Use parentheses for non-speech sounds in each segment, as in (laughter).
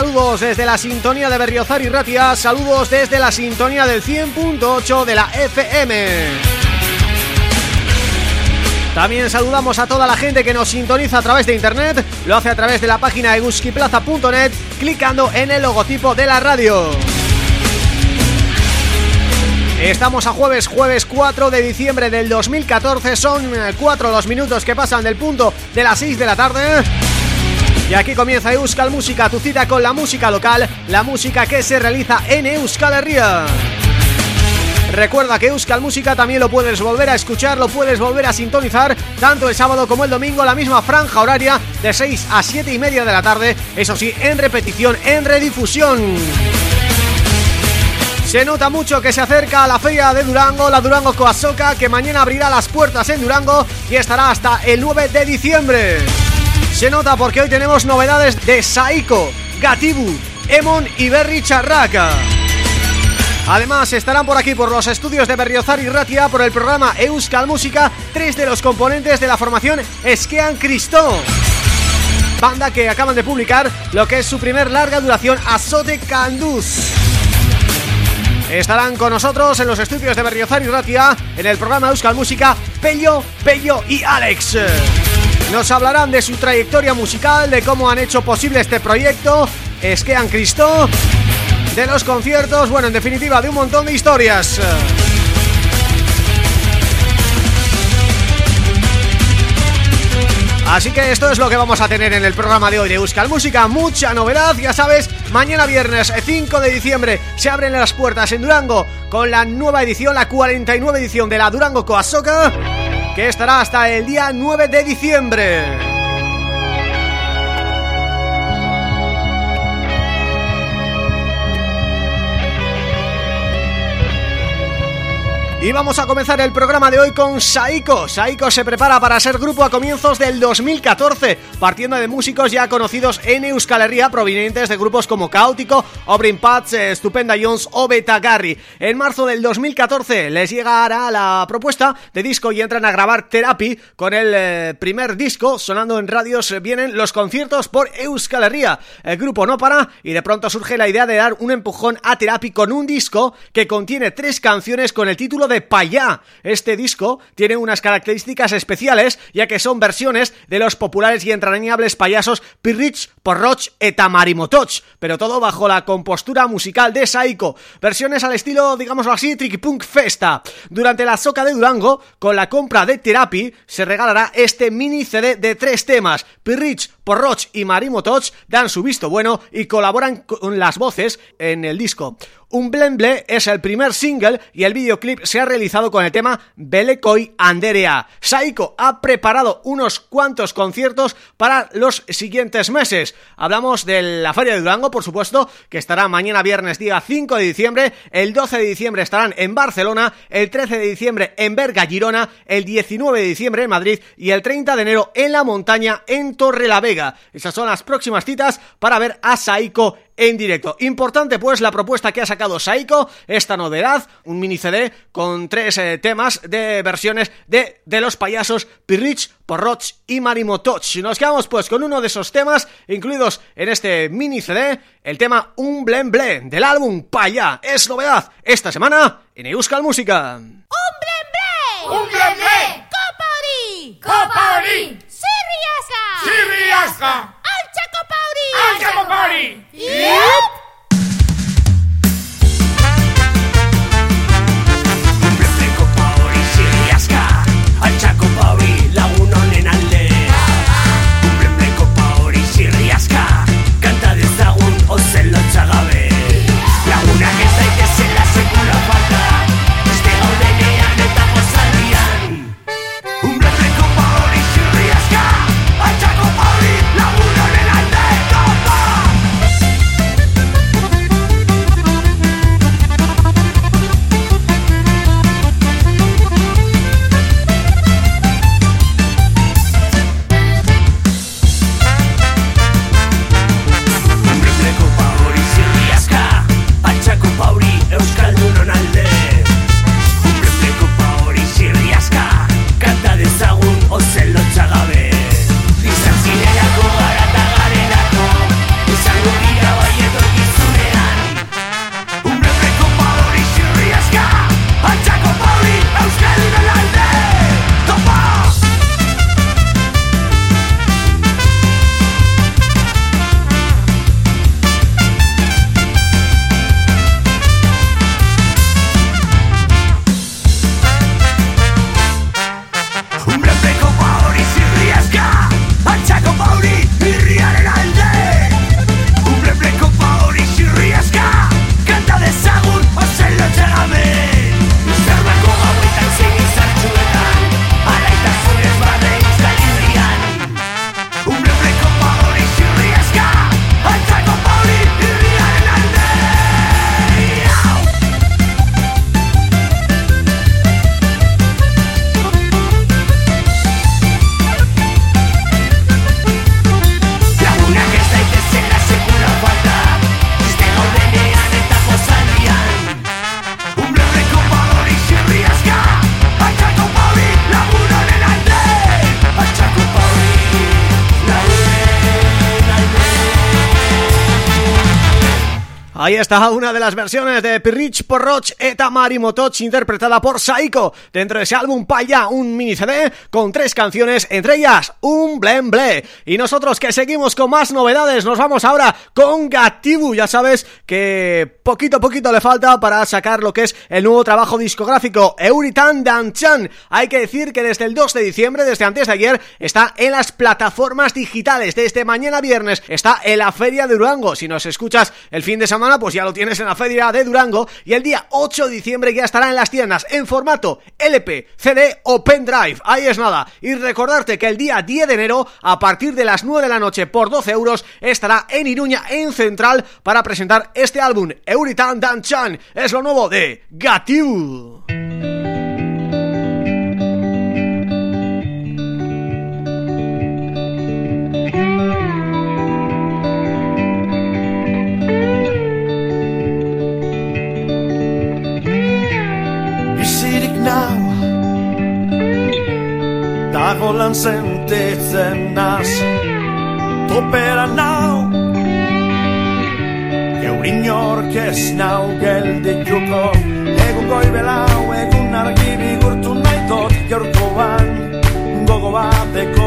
Saludos desde la sintonía de Berriozar y Ratia, saludos desde la sintonía del 100.8 de la FM. También saludamos a toda la gente que nos sintoniza a través de internet, lo hace a través de la página eguskiplaza.net, clicando en el logotipo de la radio. Estamos a jueves, jueves 4 de diciembre del 2014, son 4 los minutos que pasan del punto de las 6 de la tarde... Y aquí comienza Euskal Música, tu cita con la música local, la música que se realiza en Euskal Herria. Recuerda que Euskal Música también lo puedes volver a escuchar, lo puedes volver a sintonizar tanto el sábado como el domingo, la misma franja horaria de 6 a 7 y media de la tarde, eso sí, en repetición, en redifusión. Se nota mucho que se acerca a la feria de Durango, la Durango Coasoca, que mañana abrirá las puertas en Durango y estará hasta el 9 de diciembre. Se nota porque hoy tenemos novedades de Saiko, Gatibu, Emon y Berry Charraca. Además estarán por aquí por los estudios de Berriozar y Ratia por el programa Euskal Música tres de los componentes de la formación Esquean Cristo. Banda que acaban de publicar lo que es su primer larga duración Azote Candus Estarán con nosotros en los estudios de Berriozar y Ratia en el programa Euskal Música Pello, Pello y Alex nos hablarán de su trayectoria musical, de cómo han hecho posible este proyecto, Esquean Cristo de los conciertos, bueno, en definitiva, de un montón de historias. Así que esto es lo que vamos a tener en el programa de hoy de Euskal Música, mucha novedad, ya sabes, mañana viernes 5 de diciembre se abren las puertas en Durango con la nueva edición, la 49 edición de la Durango Coasoca, que estará hasta el día 9 de diciembre. Y vamos a comenzar el programa de hoy con Saiko. Saiko se prepara para ser grupo a comienzos del 2014, partiendo de músicos ya conocidos en Euskal Herria, provenientes de grupos como Caótico, Obrin Pats, Stupenda Jones o Betagarri. En marzo del 2014 les llegará la propuesta de disco y entran a grabar Therapy con el eh, primer disco, sonando en radios vienen los conciertos por Euskal Herria. El grupo no para y de pronto surge la idea de dar un empujón a Therapy con un disco que contiene tres canciones con el título de Payá. Este disco tiene unas características especiales ya que son versiones de los populares y entrañables payasos Pirrich, Porroch y Tamarimotoch, pero todo bajo la compostura musical de Saiko. Versiones al estilo, digámoslo así, Tricky Punk Festa. Durante la Soca de Durango, con la compra de Therapy, se regalará este mini CD de tres temas. Pirrich, Porroch y Marimotoch dan su visto bueno y colaboran con las voces en el disco. Un Blemble es el primer single y el videoclip se ha realizado con el tema Belekoi Anderea. Saiko ha preparado unos cuantos conciertos para los siguientes meses. Hablamos de la Feria de Durango, por supuesto, que estará mañana viernes día 5 de diciembre, el 12 de diciembre estarán en Barcelona, el 13 de diciembre en Berga, Girona, el 19 de diciembre en Madrid y el 30 de enero en la montaña en Torre la Vega. Esas son las próximas citas para ver a Saiko en directo. Importante pues la propuesta que ha sacado Saiko, esta novedad, un mini CD con tres eh, temas de versiones de, de los payasos Pirrich, Porroch y Marimotoch. Nos quedamos pues con uno de esos temas incluidos en este mini CD, el tema Un Blen Blen del álbum Paya. Es novedad esta semana en Euskal Música. ¡Un Blen ¡Un Blen Blen! ¡Copari! ¡Copari! Zirriazka! Zirriazka! Altxako pauri! Altxako pauri! Iup! Altxako pauri, zirriazka! Altxako está una de las versiones de Pirrich Porroch eta Mari Motoch interpretada por Saiko dentro de ese álbum Paya, un mini CD con tres canciones, entre ellas un Blen Ble. Y nosotros que seguimos con más novedades, nos vamos ahora con Gatibu, ya sabes que poquito a poquito le falta para sacar lo que es el nuevo trabajo discográfico Euritan Danchan. Hay que decir que desde el 2 de diciembre, desde antes de ayer, está en las plataformas digitales, desde mañana viernes está en la Feria de Durango, si nos escuchas el fin de semana pues ya lo tienes en la Feria de Durango y el día 8 de diciembre ya estará en las tiendas en formato LP, CD o pendrive. Ahí es nada. Y recordarte que el día 10 de enero, a partir de las 9 de la noche por 12 euros, estará en Iruña, en Central, para presentar este álbum, Euritan Danchan. Es lo nuevo de Gatiu. Bago lan sentitzen naz Topera nau. Eurin ork ez nau geldituko Egun goi belau, egun argi bigurtu nahi dut Gaurko ban, gogo bateko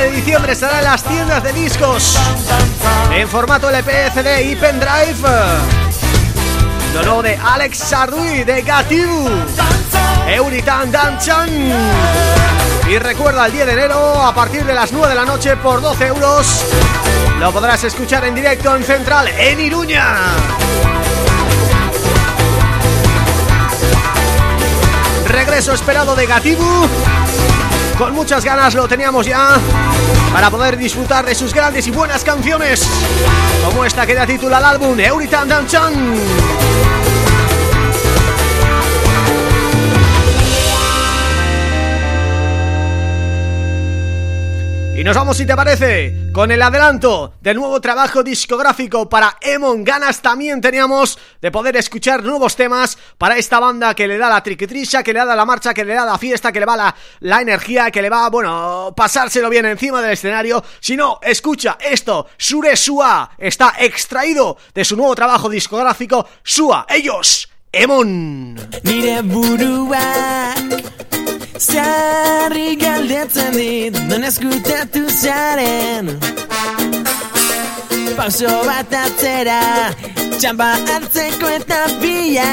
de diciembre estará en las tiendas de discos en formato LP, CD y pendrive. Lo nuevo de Alex Sardui de Gatiu, Euritan Danchan. Y recuerda, el 10 de enero, a partir de las 9 de la noche, por 12 euros, lo podrás escuchar en directo en Central, en Iruña. Regreso esperado de Gatibu Con muchas ganas lo teníamos ya Para poder disfrutar de sus grandes y buenas canciones Como esta que da título al álbum Euritan Danchan Y nos vamos, si te parece, con el adelanto del nuevo trabajo discográfico para Emon Ganas también teníamos de poder escuchar nuevos temas para esta banda que le da la triquitrisha, que le da la marcha, que le da la fiesta, que le va la, la energía, que le va, bueno, pasárselo bien encima del escenario. Si no, escucha esto, Sure Sua está extraído de su nuevo trabajo discográfico Sua, ellos, Emon. Sarri galdetzen dit Non eskutatu zaren. Pauso bat atzera Txamba hartzeko eta bia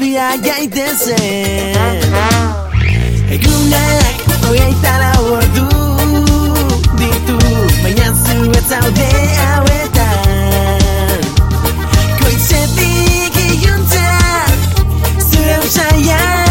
Bia gaitezen Egunak hogeita lau ordu Ditu Baina zu ez zaude hauetan. Koitzetik iuntzea Zure usaiaren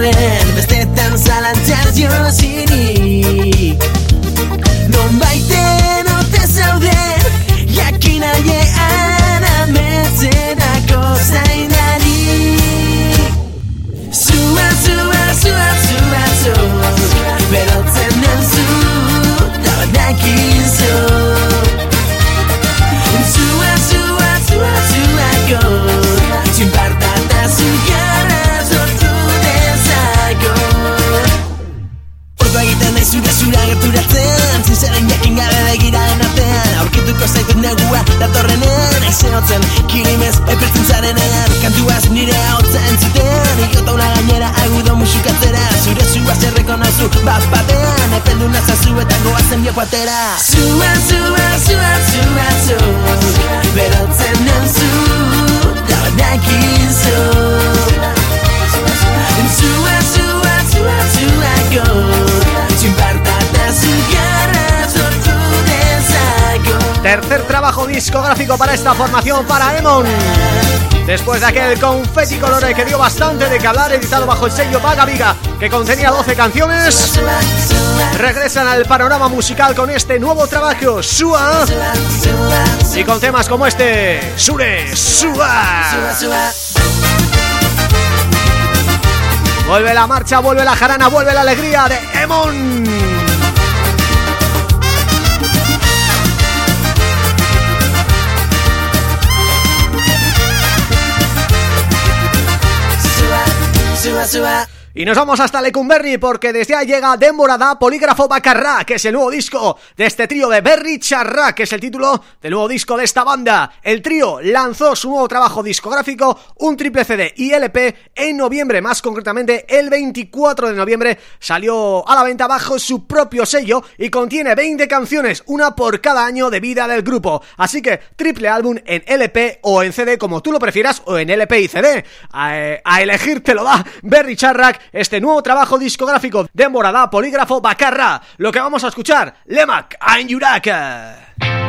Karen. Para esta formación para Emon. Después de aquel Confetti Colore que dio bastante de que hablar Editado bajo el sello Vaga Viga Que contenía 12 canciones Regresan al panorama musical con este nuevo trabajo Sua. Y con temas como este Sure Sua. Vuelve la marcha, vuelve la jarana, vuelve la alegría de Emon 私は Y nos vamos hasta Lecumberri porque desde ahí llega Demorada Polígrafo Bacarra, que es el nuevo disco de este trío de Berry Charra, que es el título del nuevo disco de esta banda. El trío lanzó su nuevo trabajo discográfico, un triple CD y LP en noviembre, más concretamente el 24 de noviembre salió a la venta bajo su propio sello y contiene 20 canciones, una por cada año de vida del grupo. Así que triple álbum en LP o en CD como tú lo prefieras o en LP y CD. A, eh, a elegir te lo da Berry Charrac este nuevo trabajo discográfico de Morada Polígrafo Bacarra. Lo que vamos a escuchar, Lemak Yuraka.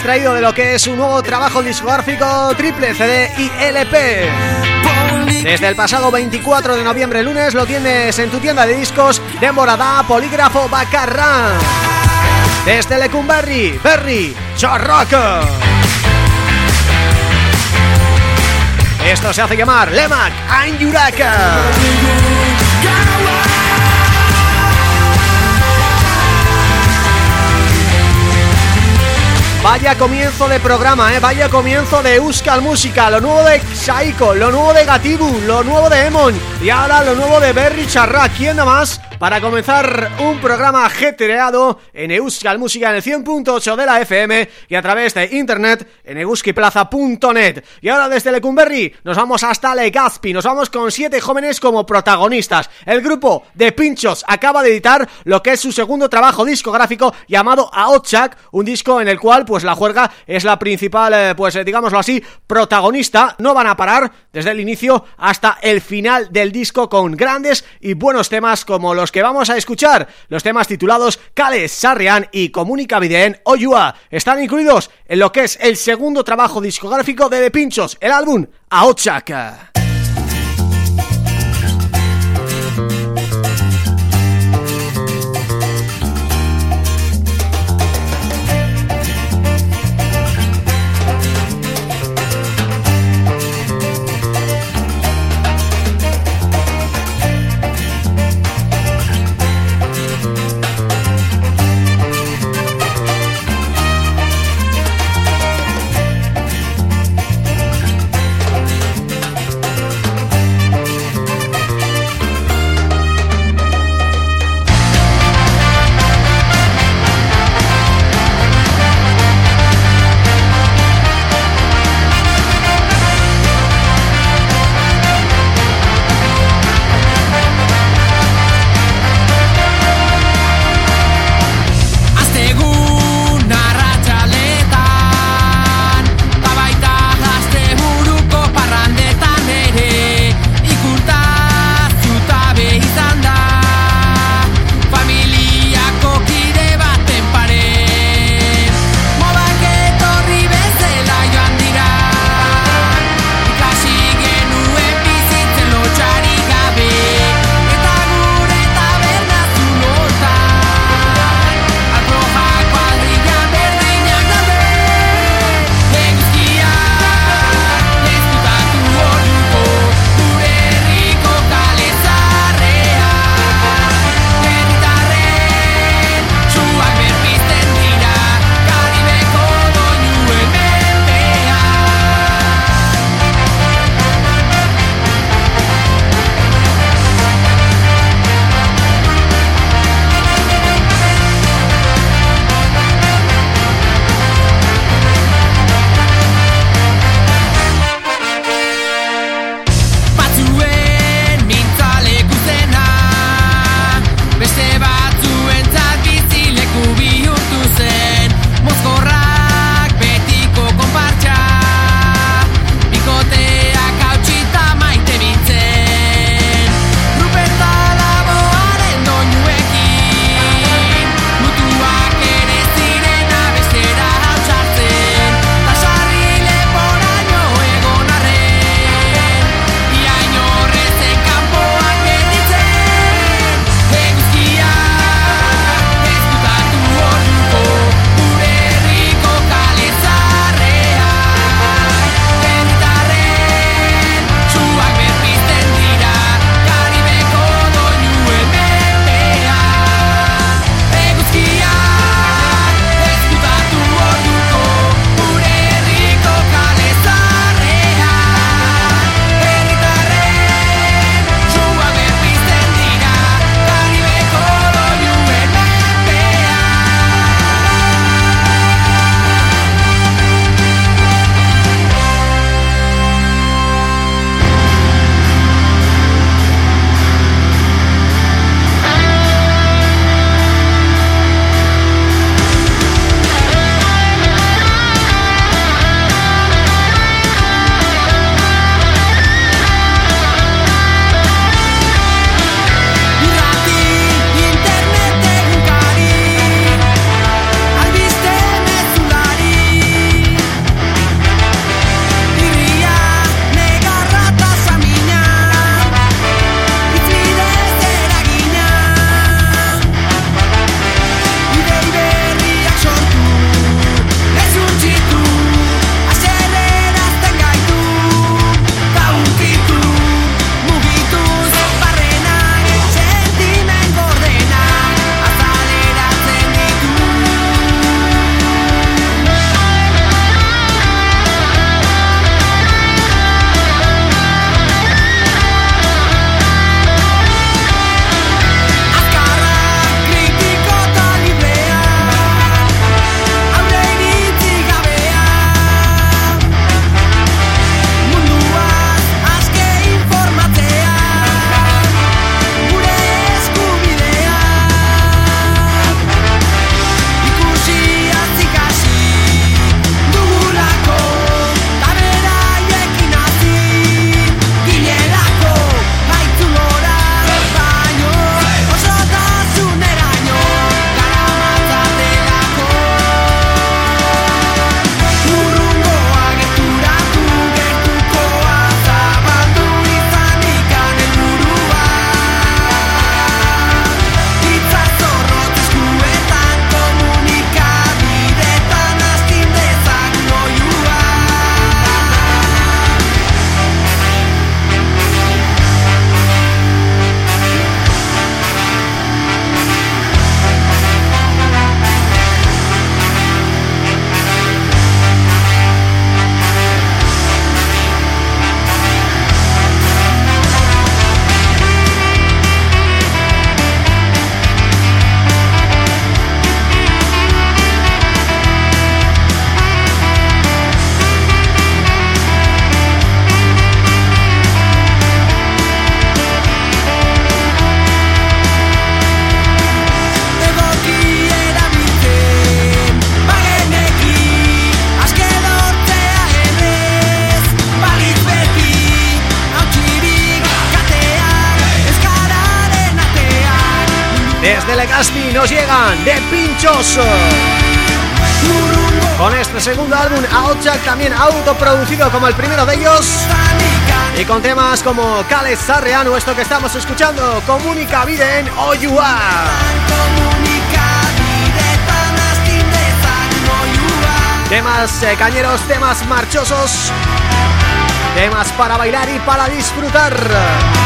Extraído de lo que es un nuevo trabajo discográfico triple CD y LP Desde el pasado 24 de noviembre lunes lo tienes en tu tienda de discos de Morada, Polígrafo, Bacarra. Desde Lecumberri, Berry, Charrock Esto se hace llamar Lemac Anyuraka Vaya comienzo de programa, eh, vaya comienzo de Euskal Música, lo nuevo de Saiko, lo nuevo de Gatibu, lo nuevo de Emon y ahora lo nuevo de Berry Charra, ¿quién más? Para comenzar un programa getreado en Euskal Música en el 100.8 de la FM y a través de internet en euskiplaza.net. Y ahora desde Lecumberri nos vamos hasta Legazpi, nos vamos con siete jóvenes como protagonistas. El grupo de Pinchos acaba de editar lo que es su segundo trabajo discográfico llamado Aotchak, un disco en el cual pues la juerga es la principal, eh, pues eh, digámoslo así, protagonista. No van a parar desde el inicio hasta el final del disco con grandes y buenos temas como los que vamos a escuchar, los temas titulados Cales, Sarrián y Comunicaviden Oyua, están incluidos en lo que es el segundo trabajo discográfico de The Pinchos, el álbum Aotchaka. También autoproducido como el primero de ellos. Y con temas como Cales Sarreano, esto que estamos escuchando Comunica Vida en Oyua Temas eh, cañeros, temas marchosos Temas para bailar y para disfrutar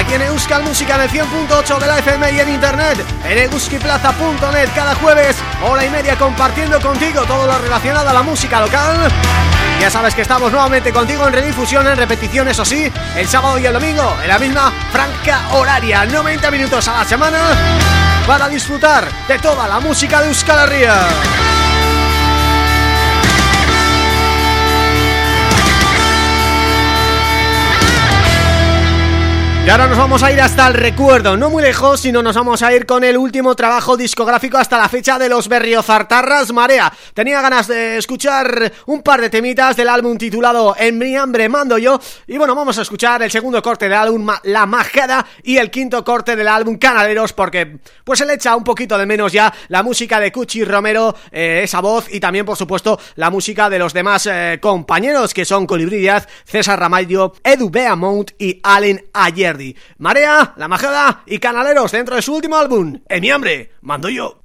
Aquí en Euskal Música en el 100.8 de la FM y en internet En euskiplaza.net cada jueves Hora y media compartiendo contigo todo lo relacionado a la música local. Ya sabes que estamos nuevamente contigo en redifusión, en repetición eso sí El sábado y el domingo en la misma franca horaria 90 minutos a la semana Para disfrutar de toda la música de Euskal Herria Y ahora nos vamos a ir hasta el recuerdo, no muy lejos, sino nos vamos a ir con el último trabajo discográfico hasta la fecha de los Berriozartarras Marea. Tenía ganas de escuchar un par de temitas del álbum titulado En mi hambre mando yo, y bueno, vamos a escuchar el segundo corte del álbum La Majada y el quinto corte del álbum Canaleros, porque pues se le echa un poquito de menos ya la música de Cuchi Romero, eh, esa voz, y también por supuesto la música de los demás eh, compañeros que son Colibrí César Ramallo, Edu Beamont y Allen Ayer. Marea, La Majada y Canaleros dentro de su último álbum, En mi hambre, mando yo.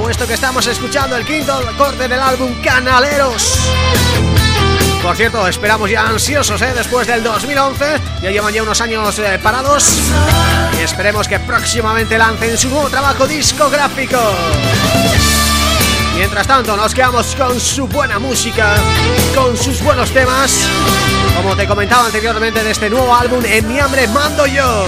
O esto que estamos escuchando El quinto corte del álbum Canaleros por cierto, esperamos ya ansiosos, ¿eh? Después del 2011 Ya llevan ya unos años eh, parados Y esperemos que próximamente lancen su nuevo trabajo discográfico Mientras tanto nos quedamos con su buena música Con sus buenos temas Como te comentaba anteriormente de este nuevo álbum En mi hambre mando yo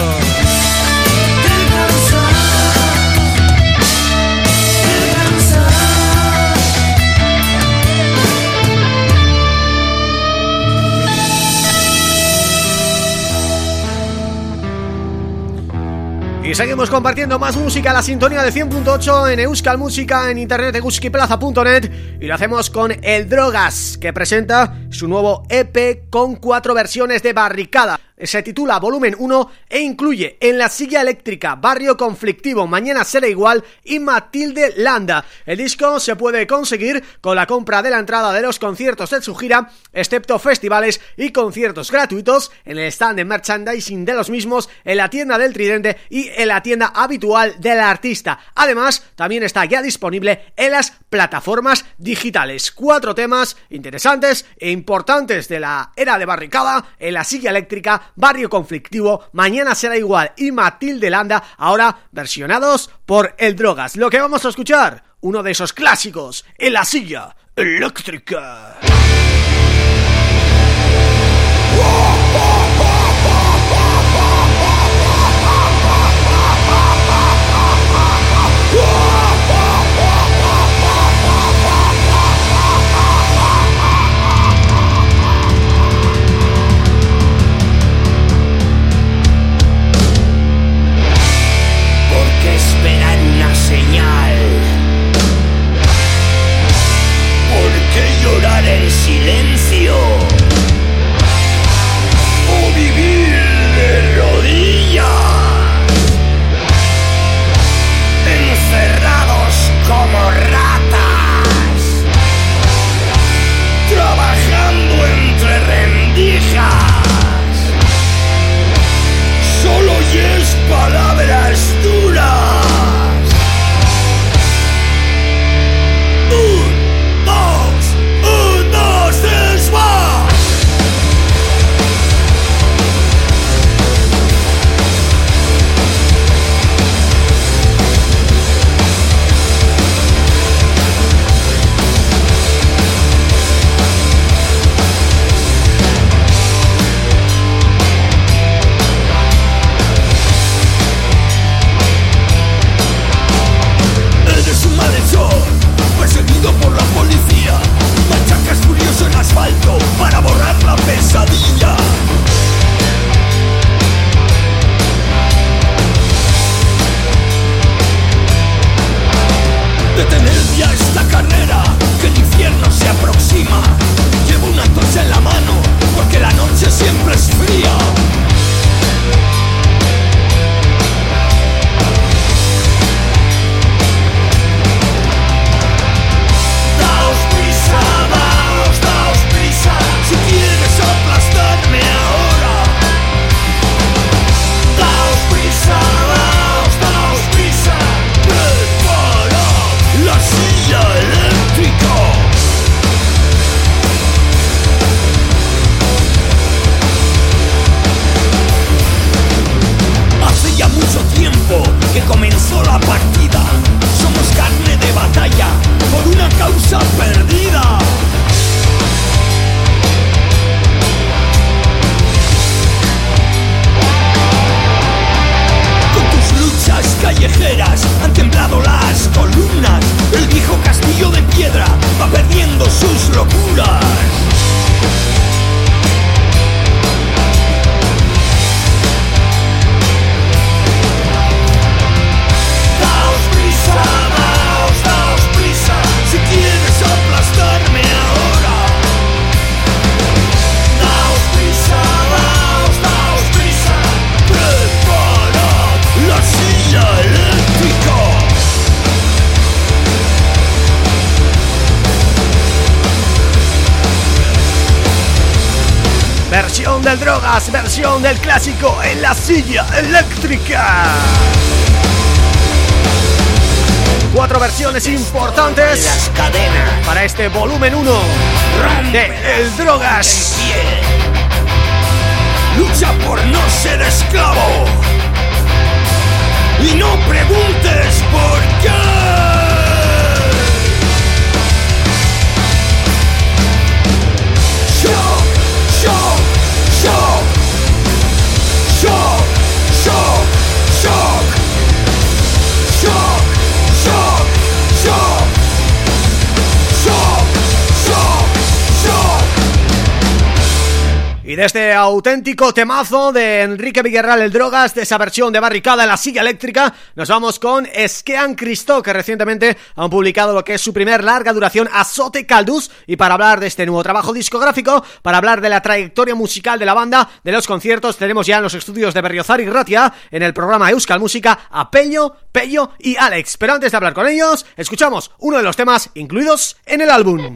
seguimos compartiendo más música, la sintonía de 100.8 en Euskal Música, en internet euskiplaza.net y lo hacemos con El Drogas, que presenta su nuevo EP con cuatro versiones de barricada se titula Volumen 1 e incluye En la silla eléctrica, Barrio Conflictivo, Mañana será igual y Matilde Landa. El disco se puede conseguir con la compra de la entrada de los conciertos de su gira, excepto festivales y conciertos gratuitos en el stand de merchandising de los mismos, en la tienda del Tridente y en la tienda habitual del artista. Además, también está ya disponible en las plataformas digitales. Cuatro temas interesantes e importantes de la era de barricada en la silla eléctrica Barrio Conflictivo, Mañana será igual y Matilde Landa, ahora versionados por El Drogas. Lo que vamos a escuchar, uno de esos clásicos, en la silla eléctrica. Silla eléctrica. Cuatro versiones importantes Las cadenas para este volumen 1 de El Drogas. Lucha por no ser esclavo Y no preguntes por qué de este auténtico temazo de Enrique Villarreal el Drogas, de esa versión de barricada en la silla eléctrica, nos vamos con Esquean Cristo, que recientemente han publicado lo que es su primer larga duración Azote Caldus, y para hablar de este nuevo trabajo discográfico, para hablar de la trayectoria musical de la banda, de los conciertos, tenemos ya en los estudios de Berriozar y Ratia, en el programa Euskal Música, a Pello, Pello y Alex. Pero antes de hablar con ellos, escuchamos uno de los temas incluidos en el álbum.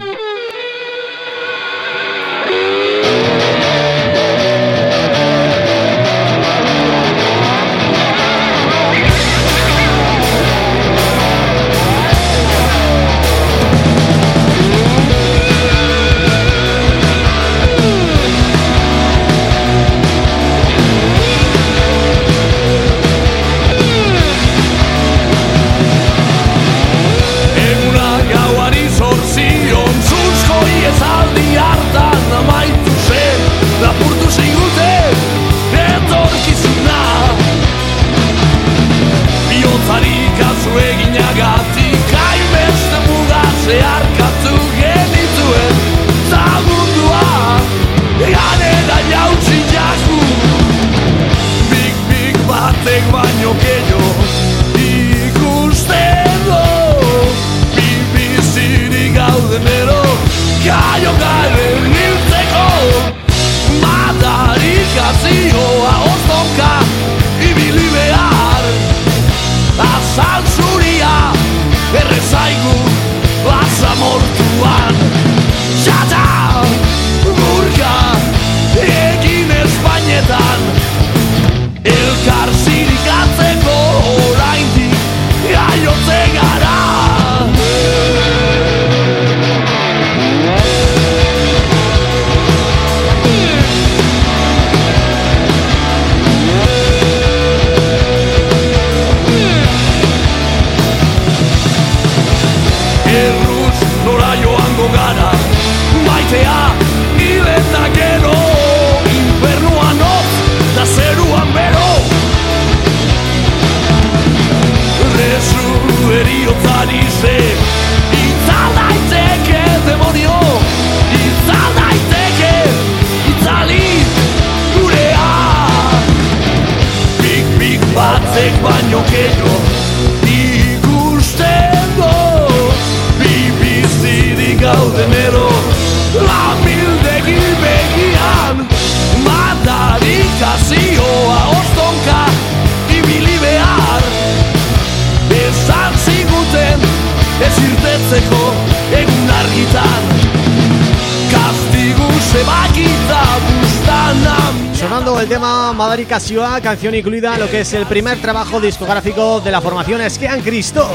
Casioa, canción incluida lo que es el primer trabajo discográfico de la formación Esquean Cristo.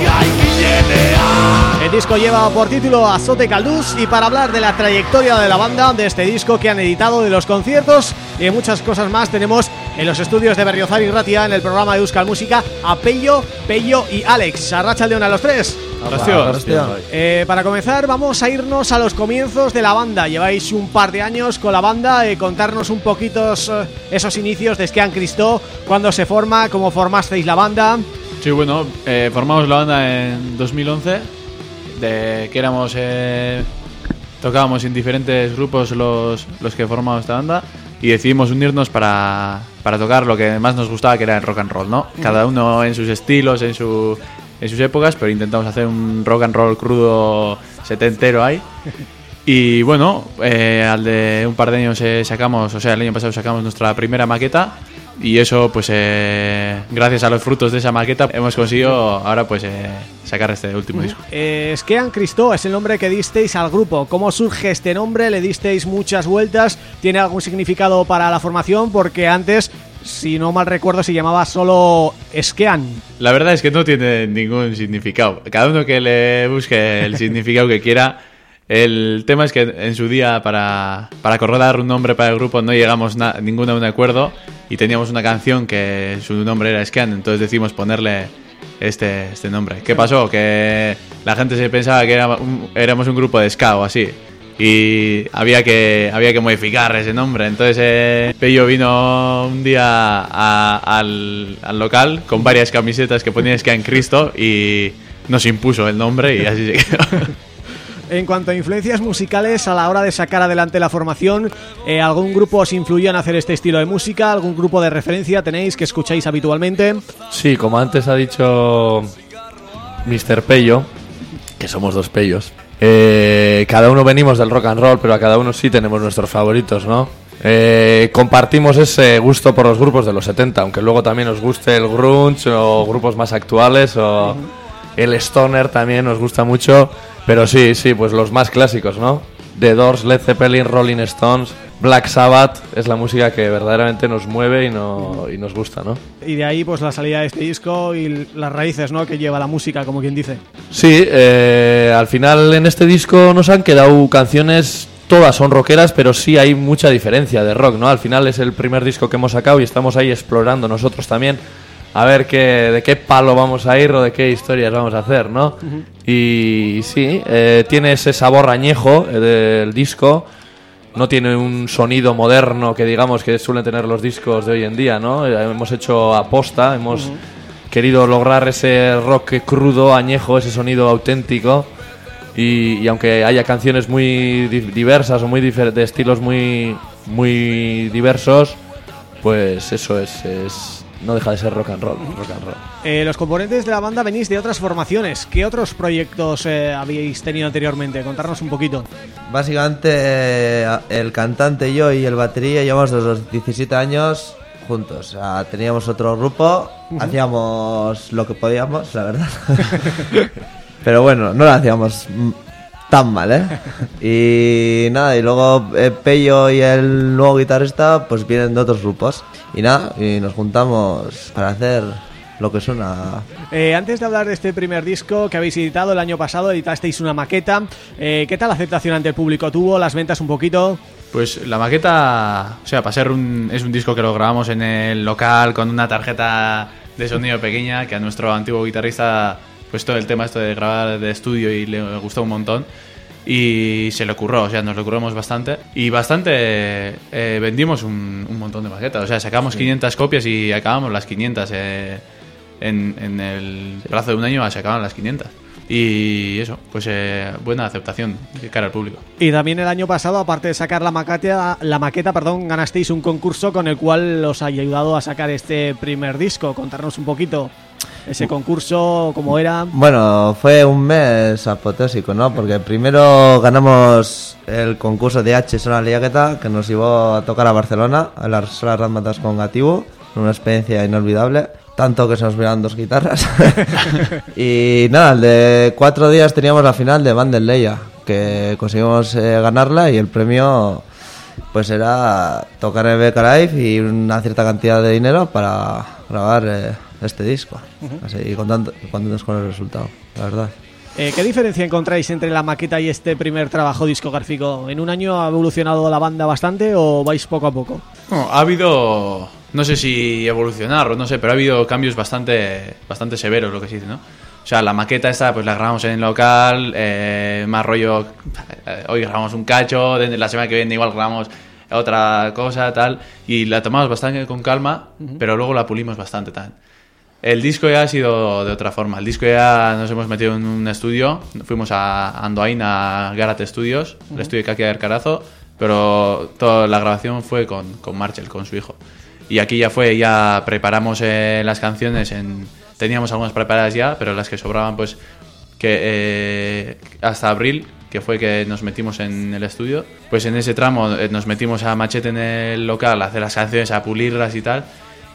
El disco lleva por título Azote Caldús y para hablar de la trayectoria de la banda, de este disco que han editado, de los conciertos y de muchas cosas más, tenemos en los estudios de Berriozar y Ratia, en el programa de Euskal Música, a Pello, Pello y Alex. Arracha León a los tres. Eh, para comenzar vamos a irnos a los comienzos de la banda. Lleváis un par de años con la banda eh, Contarnos un poquito esos inicios de Esquean Cristo Cuándo se forma, cómo formasteis la banda. Sí, bueno, eh, formamos la banda en 2011, de que éramos, eh, tocábamos en diferentes grupos los, los que formamos esta banda y decidimos unirnos para, para tocar lo que más nos gustaba, que era el rock and roll, ¿no? Cada uno en sus estilos, en, su, en sus épocas, pero intentamos hacer un rock and roll crudo setentero ahí. Y bueno, eh, al de un par de años eh, sacamos, o sea, el año pasado sacamos nuestra primera maqueta y eso pues eh, gracias a los frutos de esa maqueta hemos conseguido ahora pues eh, sacar este último disco. Eh, Skean Cristo es el nombre que disteis al grupo. ¿Cómo surge este nombre? ¿Le disteis muchas vueltas? ¿Tiene algún significado para la formación? Porque antes, si no mal recuerdo, se llamaba solo Skean. La verdad es que no tiene ningún significado. Cada uno que le busque el significado que quiera. El tema es que en su día para, para acordar un nombre para el grupo no llegamos ninguno a un acuerdo y teníamos una canción que su nombre era Scan, entonces decidimos ponerle este, este nombre. ¿Qué pasó? Que la gente se pensaba que era un- éramos un grupo de ska o así y había que había que modificar ese nombre. Entonces eh, Pello vino un día a- al, al local con varias camisetas que ponía Ska en Cristo y nos impuso el nombre y así se quedó. (laughs) En cuanto a influencias musicales, a la hora de sacar adelante la formación, eh, ¿algún grupo os influyó en hacer este estilo de música? ¿Algún grupo de referencia tenéis que escucháis habitualmente? Sí, como antes ha dicho Mr. Pello, que somos dos pellos, eh, cada uno venimos del rock and roll, pero a cada uno sí tenemos nuestros favoritos, ¿no? Eh, compartimos ese gusto por los grupos de los 70, aunque luego también nos guste el grunge o grupos más actuales o el stoner también nos gusta mucho, pero sí, sí, pues los más clásicos, ¿no? The Doors, Led Zeppelin, Rolling Stones, Black Sabbath es la música que verdaderamente nos mueve y, no, y nos gusta, ¿no? Y de ahí pues la salida de este disco y las raíces ¿no? que lleva la música, como quien dice. Sí, eh, al final en este disco nos han quedado canciones, todas son rockeras, pero sí hay mucha diferencia de rock, ¿no? Al final es el primer disco que hemos sacado y estamos ahí explorando nosotros también a ver qué, de qué palo vamos a ir o de qué historias vamos a hacer, ¿no? Y sí, eh, tiene ese sabor añejo eh, del disco, no tiene un sonido moderno que digamos que suelen tener los discos de hoy en día, ¿no? Eh, hemos hecho aposta, hemos querido lograr ese rock crudo, añejo, ese sonido auténtico. Y, y aunque haya canciones muy di- diversas o muy de estilos muy, muy diversos, pues eso es, es- no deja de ser rock and roll. Rock and roll. Eh, los componentes de la banda venís de otras formaciones. ¿Qué otros proyectos eh, habéis tenido anteriormente? Contarnos un poquito. Básicamente eh, el cantante, yo y el batería llevamos desde los 17 años juntos. O sea, teníamos otro grupo, hacíamos lo que podíamos, la verdad. (laughs) Pero bueno, no lo hacíamos tan mal, ¿eh? Y nada, y luego eh, Pello y el nuevo guitarrista pues vienen de otros grupos. Y nada, y nos juntamos para hacer lo que suena Eh, antes de hablar de este primer disco que habéis editado el año pasado, editasteis una maqueta. Eh, ¿Qué tal la aceptación ante el público tuvo? ¿Las ventas un poquito? Pues la maqueta, o sea, para ser un, es un disco que lo grabamos en el local con una tarjeta de sonido pequeña que a nuestro antiguo guitarrista, pues todo el tema esto de grabar de estudio y le gustó un montón. Y se le ocurrió, o sea, nos lo ocurrimos bastante. Y bastante eh, vendimos un, un montón de maquetas, o sea, sacamos 500 copias y acabamos las 500 eh, en, en el plazo de un año se acaban las 500 y eso, pues eh, buena aceptación de cara al público. Y también el año pasado, aparte de sacar la maqueta, la maqueta, perdón, ganasteis un concurso con el cual os ha ayudado a sacar este primer disco. Contarnos un poquito ese concurso, cómo era. Bueno, fue un mes apoteósico, ¿no? Porque primero ganamos el concurso de H Sona Liaqueta, que nos llevó a tocar a Barcelona, a las Solas Ramatas con Gativo, una experiencia inolvidable. Tanto que se nos miraban dos guitarras. (laughs) (laughs) y nada, el de cuatro días teníamos la final de Band Leia, que conseguimos eh, ganarla y el premio pues era tocar en Beca Live y una cierta cantidad de dinero para grabar eh, este disco. Así, y contentos, contentos con el resultado, la verdad. Eh, ¿Qué diferencia encontráis entre la maqueta y este primer trabajo discográfico? ¿En un año ha evolucionado la banda bastante o vais poco a poco? Ha habido, no sé si evolucionar o no sé, pero ha habido cambios bastante, bastante severos, lo que se dice, ¿no? O sea, la maqueta esta, pues la grabamos en el local, eh, más rollo, (laughs) eh, hoy grabamos un cacho, de- la semana que viene igual grabamos otra cosa, tal, y la tomamos bastante con calma, pero luego la pulimos bastante, tal. El disco ya ha sido de otra forma. El disco ya nos hemos metido en un estudio. Fuimos a Andoain, a Garate Studios, el estudio de Kaki Arcarazo, pero toda la grabación fue con, con Marshall, con su hijo. Y aquí ya fue, ya preparamos eh, las canciones, en, teníamos algunas preparadas ya, pero las que sobraban, pues que eh, hasta abril, que fue que nos metimos en el estudio, pues en ese tramo eh, nos metimos a machete en el local, a hacer las canciones, a pulirlas y tal.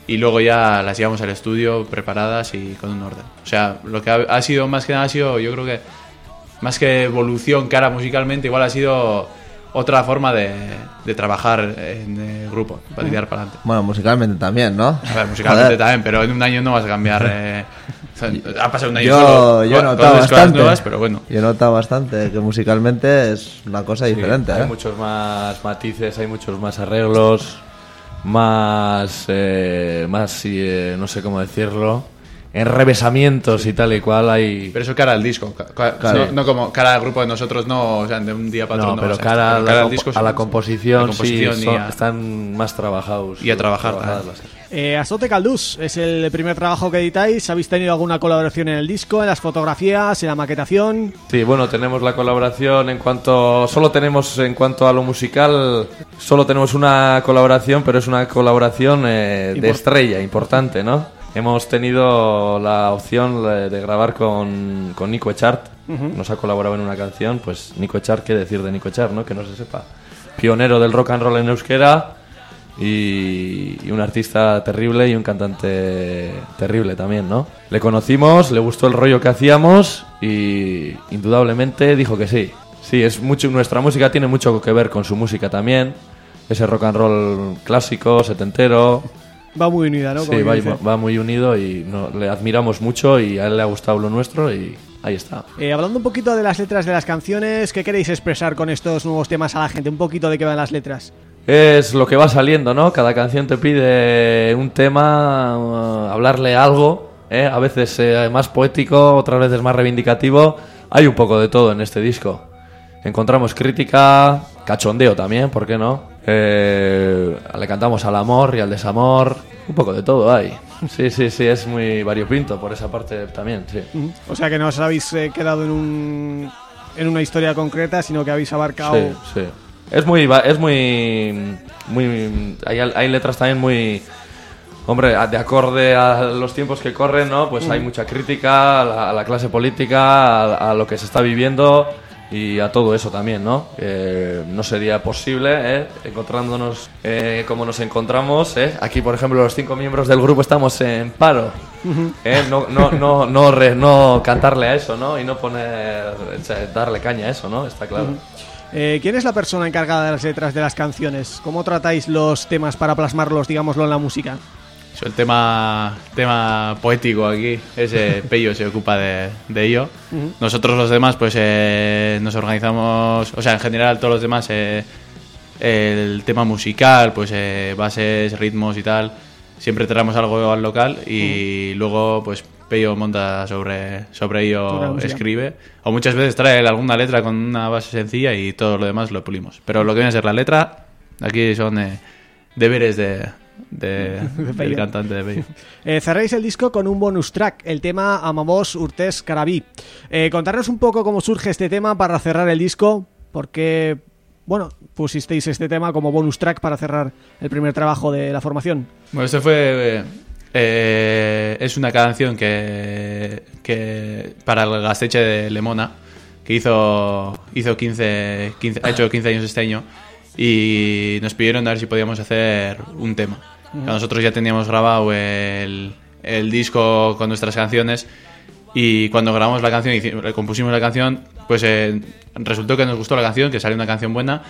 y luego ya las llevamos al estudio preparadas y con un orden. O sea, lo que ha, ha sido más que nada ha sido, yo creo que más que evolución cara musicalmente, igual ha sido otra forma de, de trabajar en el grupo, para tirar para adelante. Bueno, musicalmente también, ¿no? A ver, musicalmente (laughs) Joder. también, pero en un año no vas a cambiar. (laughs) eh, o sea, ha pasado un año Yo, solo yo he con- notado bastante. nuevas, pero bueno. Yo he notado bastante que musicalmente es una cosa Sí, diferente, hay ¿eh? muchos más matices, hay muchos más arreglos, más, eh, más eh, no sé cómo decirlo, enrevesamientos y tal y cual hay... Pero eso cara al disco, ca- ca- Claro. no, no como cara al grupo de nosotros, no, o sea, de un día para otro No, no. pero o sea, cara, a pero la, al disco a la sí, composición, la composición sí, y son- a- están más trabajados. Y a trabajar, las- Eh, Azote Caldús es el primer trabajo que editáis. ¿Habéis tenido alguna colaboración en el disco, en las fotografías, en la maquetación? Sí, bueno, tenemos la colaboración en cuanto... Solo tenemos en cuanto a lo musical, solo tenemos una colaboración, pero es una colaboración eh, de estrella, importante, ¿no? Hemos tenido la opción de grabar con, con Nico Echart, Ujú. nos ha colaborado en una canción, pues Nico Echart, ¿qué decir de Nico Echart, no? Que no se sepa. Pionero del rock and roll en euskera y, y un artista terrible y un cantante terrible también, ¿no? Le conocimos, le gustó el rollo que hacíamos y indudablemente dijo que sí. Sí, es mucho nuestra música tiene mucho que ver con su música también. Ese rock and roll clásico, setentero. Va muy unida, ¿no? Sí, Como va, quien dice. va muy unido y no- le admiramos mucho y a él le ha gustado lo nuestro y ahí está. Eh, hablando un poquito de las letras de las canciones, ¿qué queréis expresar con estos nuevos temas a la gente? Un poquito de qué van las letras. Es lo que va saliendo, ¿no? Cada canción te pide un tema, uh, hablarle algo, ¿eh? a veces eh, más poético, otras veces más reivindicativo. Hay un poco de todo en este disco. Encontramos crítica, cachondeo también, ¿por qué no? Eh, le cantamos al amor y al desamor, un poco de todo hay. Sí, sí, sí, es muy variopinto por esa parte también, sí. O sea que no os habéis eh, quedado en un en una historia concreta, sino que habéis abarcado... Sí, sí. Es muy, es muy, muy, hay, hay letras también muy, hombre, a- de acorde a los tiempos que corren, ¿no? Pues hay mucha crítica a la, a la clase política, a, a lo que se está viviendo y a todo eso también, ¿no? Eh, no sería posible, ¿eh? Encontrándonos eh, como nos encontramos, ¿eh? Aquí, por ejemplo, los cinco miembros del grupo estamos en paro. (laughs) ¿eh? No, no, no, no, re- no cantarle a eso, ¿no? Y no poner, darle caña a eso, ¿no? Está claro. ¿Quién es la persona encargada de las letras de las canciones? ¿Cómo tratáis los temas para plasmarlos, digámoslo, en la música? Eso, el tema, tema poético aquí, ese (laughs) Pello se ocupa de, de ello. Nosotros los demás, pues eh, nos organizamos, o sea, en general todos los demás, eh, el tema musical, pues eh, bases, ritmos y tal, siempre traemos algo al local y luego, pues Pello monta sobre, sobre ello, escribe. O muchas veces trae alguna letra con una base sencilla y todo lo demás lo pulimos. Pero lo que viene a ser la letra, aquí son eh, deberes de, (laughs) de- del cantante de. (laughs) Eh, cerráis el disco con un bonus track, el tema Amamos Urtés Carabí. Eh, contarnos un poco cómo surge este tema para cerrar el disco, porque, bueno, pusisteis este tema como bonus track para cerrar el primer trabajo de la formación. Bueno, esto fue... eh, eh, es una canción que, que para el Gasteche de Lemona, que hizo, hizo 15, 15 ha hecho 15 años este año, y nos pidieron a ver si podíamos hacer un tema. Nosotros ya teníamos grabado el, el disco con nuestras canciones, y cuando grabamos la canción y compusimos la canción, pues eh, resultó que nos gustó la canción, que salió una canción buena,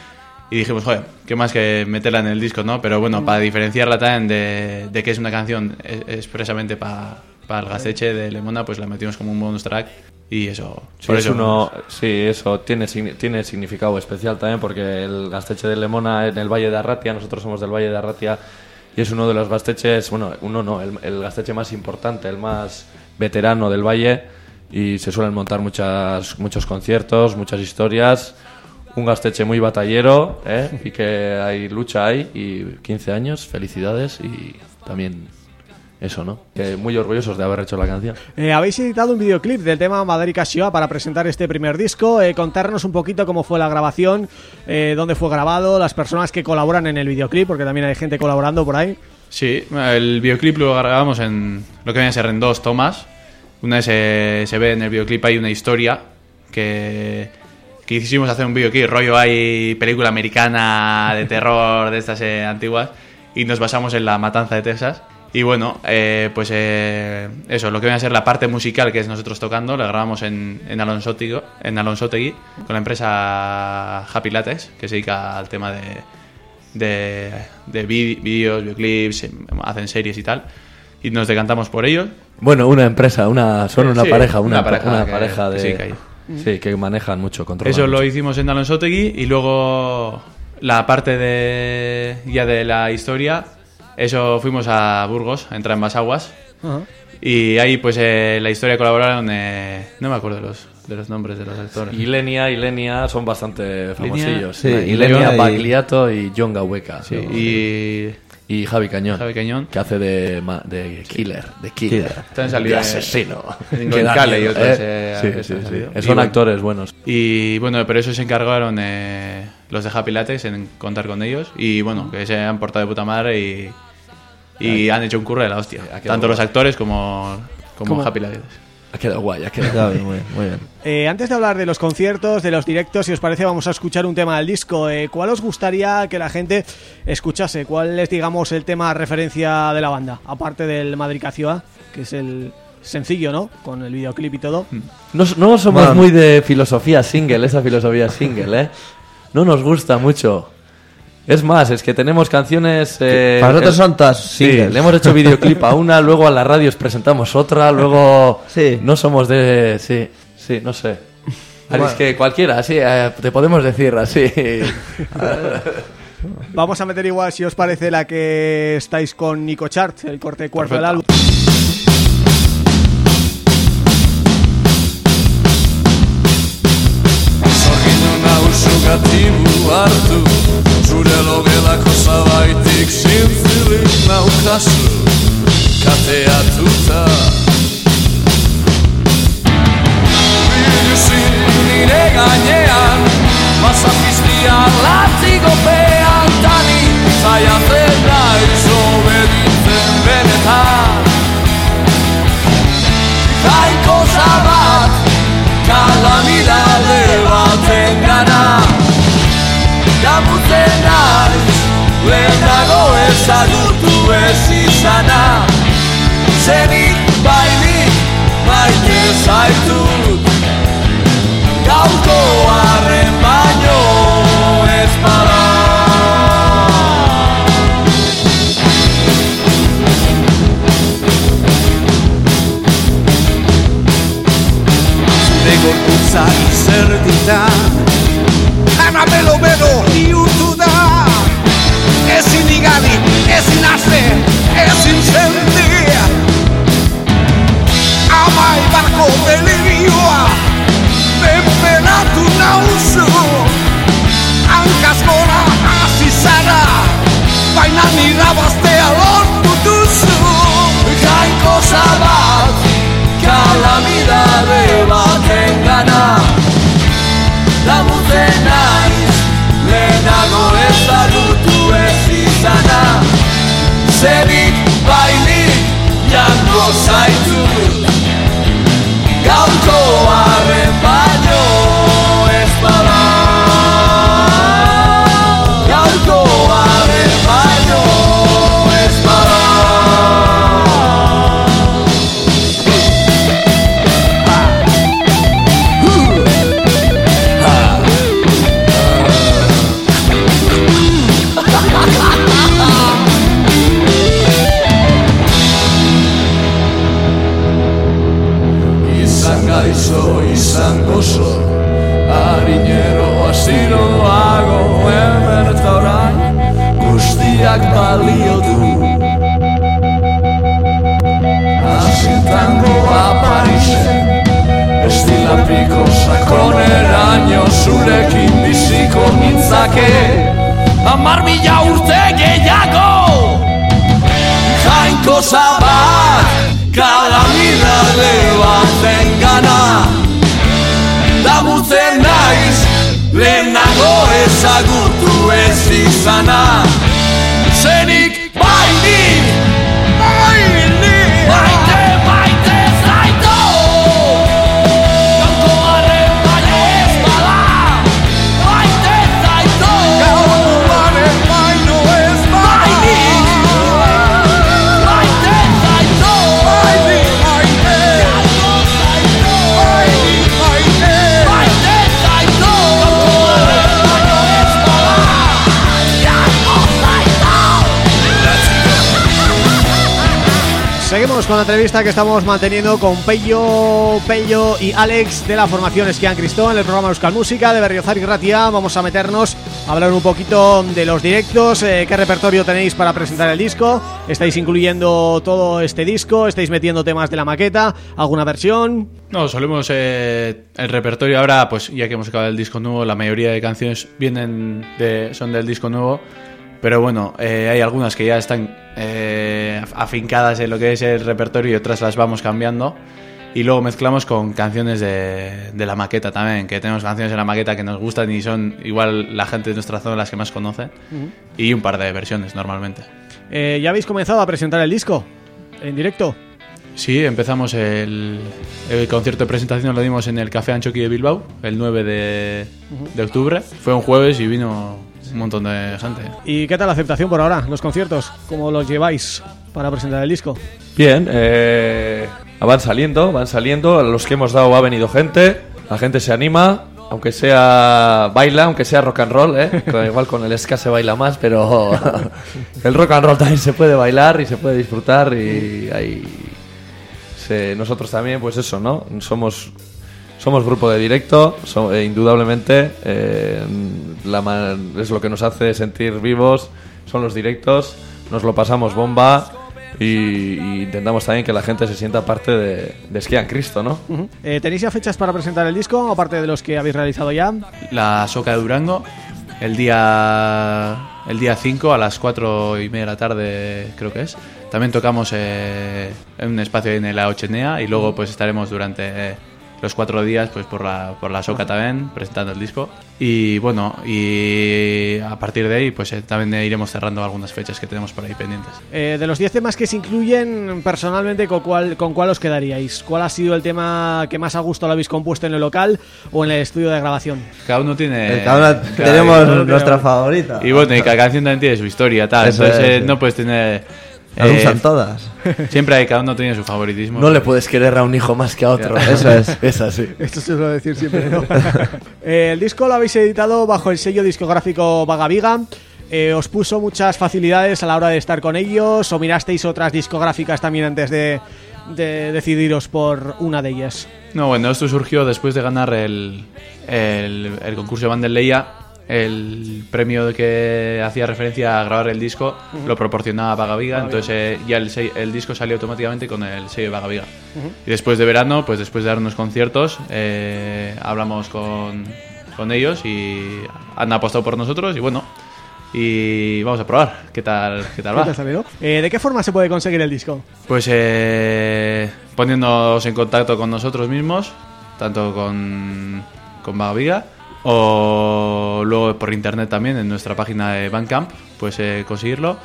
y dijimos, joder, qué más que meterla en el disco, ¿no? Pero bueno, para diferenciarla también de, de que es una canción eh, expresamente para el gasteche de Lemona, pues la metimos como un bonus track y eso. Sí, por es eso uno, sí, eso tiene, tiene significado especial también porque el Gasteche de Lemona en el Valle de Arratia, nosotros somos del Valle de Arratia y es uno de los gasteches, bueno, uno no, el, el gasteche más importante, el más veterano del Valle y se suelen montar muchas, muchos conciertos, muchas historias. Un gasteche muy batallero ¿eh? y que hay lucha ahí y 15 años, felicidades y también eso, ¿no? Muy orgullosos de haber hecho la canción. Eh, habéis editado un videoclip del tema Madrid Sioa para presentar este primer disco. Eh, contarnos un poquito cómo fue la grabación, eh, dónde fue grabado, las personas que colaboran en el videoclip, porque también hay gente colaborando por ahí. Sí, el videoclip lo grabamos en lo que viene a ser en dos tomas. Una es, eh, se ve en el videoclip hay una historia que, que quisimos hacer un videoclip, rollo hay película americana de terror de estas eh, antiguas y nos basamos en la matanza de Texas Y bueno, eh, pues eh, eso, lo que viene a ser la parte musical que es nosotros tocando, la grabamos en, en, Alonsotegui, en Alonsotegui con la empresa Happy Latex, que se dedica al tema de, de, de vídeos, videoclips, em, hacen series y tal. Y nos decantamos por ellos. Bueno, una empresa, una son una Sí, pareja, una, una pareja una que- pareja que de sí, que hay. sí, que manejan mucho, controlan Eso lo hicimos en Alonsotegui y luego la parte de ya de la historia, eso fuimos a Burgos, a entrar en Basaguas. Y ahí pues eh, la historia colaboraron, eh, no me acuerdo de los, de los nombres de los actores. Ilenia y Lenia son bastante famosillos. Sí, Ilenia Ilenia y- Bagliato y John Gaueca. Sí, y y Javi Cañón. Javi Cañón. Que hace de, ma- de killer, de killer. De (laughs) en- (laughs) asesino. en Que da Goncale y miedo, otros, ¿eh? eh, Sí, estos sí, han sí. salido. Son Y bueno. actores buenos. Y bueno, pero eso se encargaron eh, los de Happy Latex en contar con ellos. Y bueno, que se han portado de puta madre y, y han hecho un curro de la hostia. Tanto los actores como, como Como- Happy Latex. Ha quedado guay, ha quedado muy bien, muy bien. Eh, antes de hablar de los conciertos, de los directos, si os parece vamos a escuchar un tema del disco. Eh, ¿Cuál os gustaría que la gente escuchase? ¿Cuál es, digamos, el tema referencia de la banda? Aparte del Madrid Ciudad, que es el sencillo, ¿no? Con el videoclip y todo. No, no somos Bueno. muy de filosofía single, esa filosofía single, ¿eh? No nos gusta mucho. Es más, es que tenemos canciones... eh, Para nosotros son todas Sí, le hemos hecho (laughs) videoclip a una, luego a la radio os presentamos otra, luego... Sí. No somos de... Sí, sí, no sé. Ari, Es que cualquiera, sí, eh, te podemos decir así. (laughs) Vamos a meter igual, si os parece, la que estáis con Nico Chart, el corte cuarto del álbum. Zorgin nauzu gatibu hartu Zure logelako zabaitik zintzilik naukazu Kateatuta Biluzin nire gainean Mazapiztia latigopean Tani zaiatzen naiz obeditzen benetan Jaiko zabat Kalamidade baten gana Damutzen naiz Lehenago ezagutu ez izana. Zenik bainik maite zaitut Gauko arren baino ez bada. Zure gorputza izerdita Ana sin hacer es incendia Ama el barco delirioa De pena tu nauzu Hankas gora hasi zara Baina nira bastea lortu duzu Jainko zabat Kalamidad zerik bailik jango zai con la entrevista que estamos manteniendo con Pello, Pello y Alex de la formación Esquian Cristón en el programa Euskal Música de Berriozar y Ratia. Vamos a meternos a hablar un poquito de los directos, eh, qué repertorio tenéis para presentar el disco, estáis incluyendo todo este disco, estáis metiendo temas de la maqueta, alguna versión... No, solemos eh, el repertorio ahora, pues ya que hemos acabado el disco nuevo, la mayoría de canciones vienen son del disco nuevo, pero bueno, eh, hay algunas que ya están eh, afincadas en lo que es el repertorio y otras las vamos cambiando. Y luego mezclamos con canciones de, de la maqueta también, que tenemos canciones de la maqueta que nos gustan y son igual la gente de nuestra zona las que más conoce. Y un par de versiones normalmente. Eh, ¿Ya habéis comenzado a presentar el disco en directo? Sí, empezamos el, el concierto de presentación, lo dimos en el Café Anchoqui de Bilbao, el 9 de, de octubre. Fue un jueves y vino un montón de gente. ¿Y qué tal la aceptación por ahora, los conciertos? ¿Cómo los lleváis para presentar el disco? Bien, eh, van saliendo, van saliendo. A los que hemos dado ha venido gente, la gente se anima, aunque sea baila, aunque sea rock and roll, ¿eh? (laughs) Con- igual con el ska se baila más, pero (laughs) el rock and roll también se puede bailar y se puede disfrutar y ahí se- nosotros también, pues eso, ¿no? Somos somos grupo de directo, so- eh, indudablemente eh, la es lo que nos hace sentir vivos, son los directos, nos lo pasamos bomba y, y intentamos también que la gente se sienta parte de, de Esquian Cristo, ¿no? Eh, ¿Tenéis ya fechas para presentar el disco, aparte de los que habéis realizado ya? La Soca de Durango, el día el día 5 a las 4 y media de la tarde, creo que es. También tocamos eh, en un espacio en la Ochenea y luego pues estaremos durante eh, los cuatro días pues por la, por la Soca también presentando el disco. Y bueno, y a partir de ahí pues eh, también iremos cerrando algunas fechas que tenemos por ahí pendientes. Eh, de los 10 temas que se incluyen, personalmente, ¿con cuál, ¿con cuál os quedaríais? ¿Cuál ha sido el tema que más a gusto lo habéis compuesto en el local o en el estudio de grabación? Cada uno tiene... Eh, cada una cada- tenemos cada uno nuestra tiene- favorita. Y bueno, y cada canción también tiene su historia, tal. Eso Entonces es, eh, sí. no puedes tener... Las eh, usan todas. (laughs) Siempre hay, cada uno tiene su favoritismo. No le puedes querer a un hijo más que a otro. Eso es. (laughs) Es así. Esto se suele decir siempre, ¿no? (laughs) Eh, el disco lo habéis editado bajo el sello discográfico Vagaviga. Eh, ¿Os puso muchas facilidades a la hora de estar con ellos? ¿O mirasteis otras discográficas también antes de, de decidiros por una de ellas? No, bueno, esto surgió después de ganar el, el, el concurso de Bandeleia. El premio que hacía referencia a grabar el disco lo proporcionaba Vagaviga, entonces eh, ya el, disco salió automáticamente con el sello de Vagaviga. Y después de verano, pues después de dar unos conciertos, eh, hablamos con, con ellos y han apostado por nosotros y bueno, y vamos a probar qué tal, qué tal ¿Qué va. tal? Eh, ¿De qué forma se puede conseguir el disco? Pues eh, poniéndonos en contacto con nosotros mismos, tanto con, con Vagaviga, o luego por internet también, en nuestra página de Bandcamp, pues eh, conseguirlo,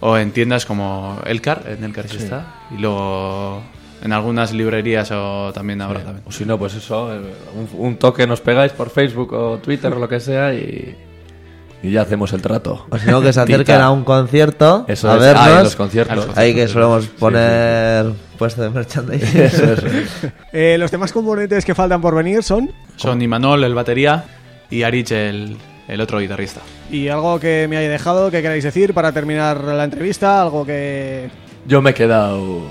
o en tiendas como Elcar, en Elcar sí está, y luego en algunas librerías o también ahora también. O si no, pues eso, eh, un, un toque nos pegáis por Facebook o Twitter o lo que sea y, y ya hacemos el trato. O si no, que se (laughs) acerquen Tita. a un concierto Eso a es. vernos. Ah, los conciertos. Ahí que solemos Sí, poner puesto de merchandising. (laughs) Eso, eso. Eh, los demás componentes que faltan por venir son... Son Imanol, el batería, y Arich, el, el otro guitarrista. Y algo que me haya dejado, que queráis decir para terminar la entrevista, algo que... Yo me he quedado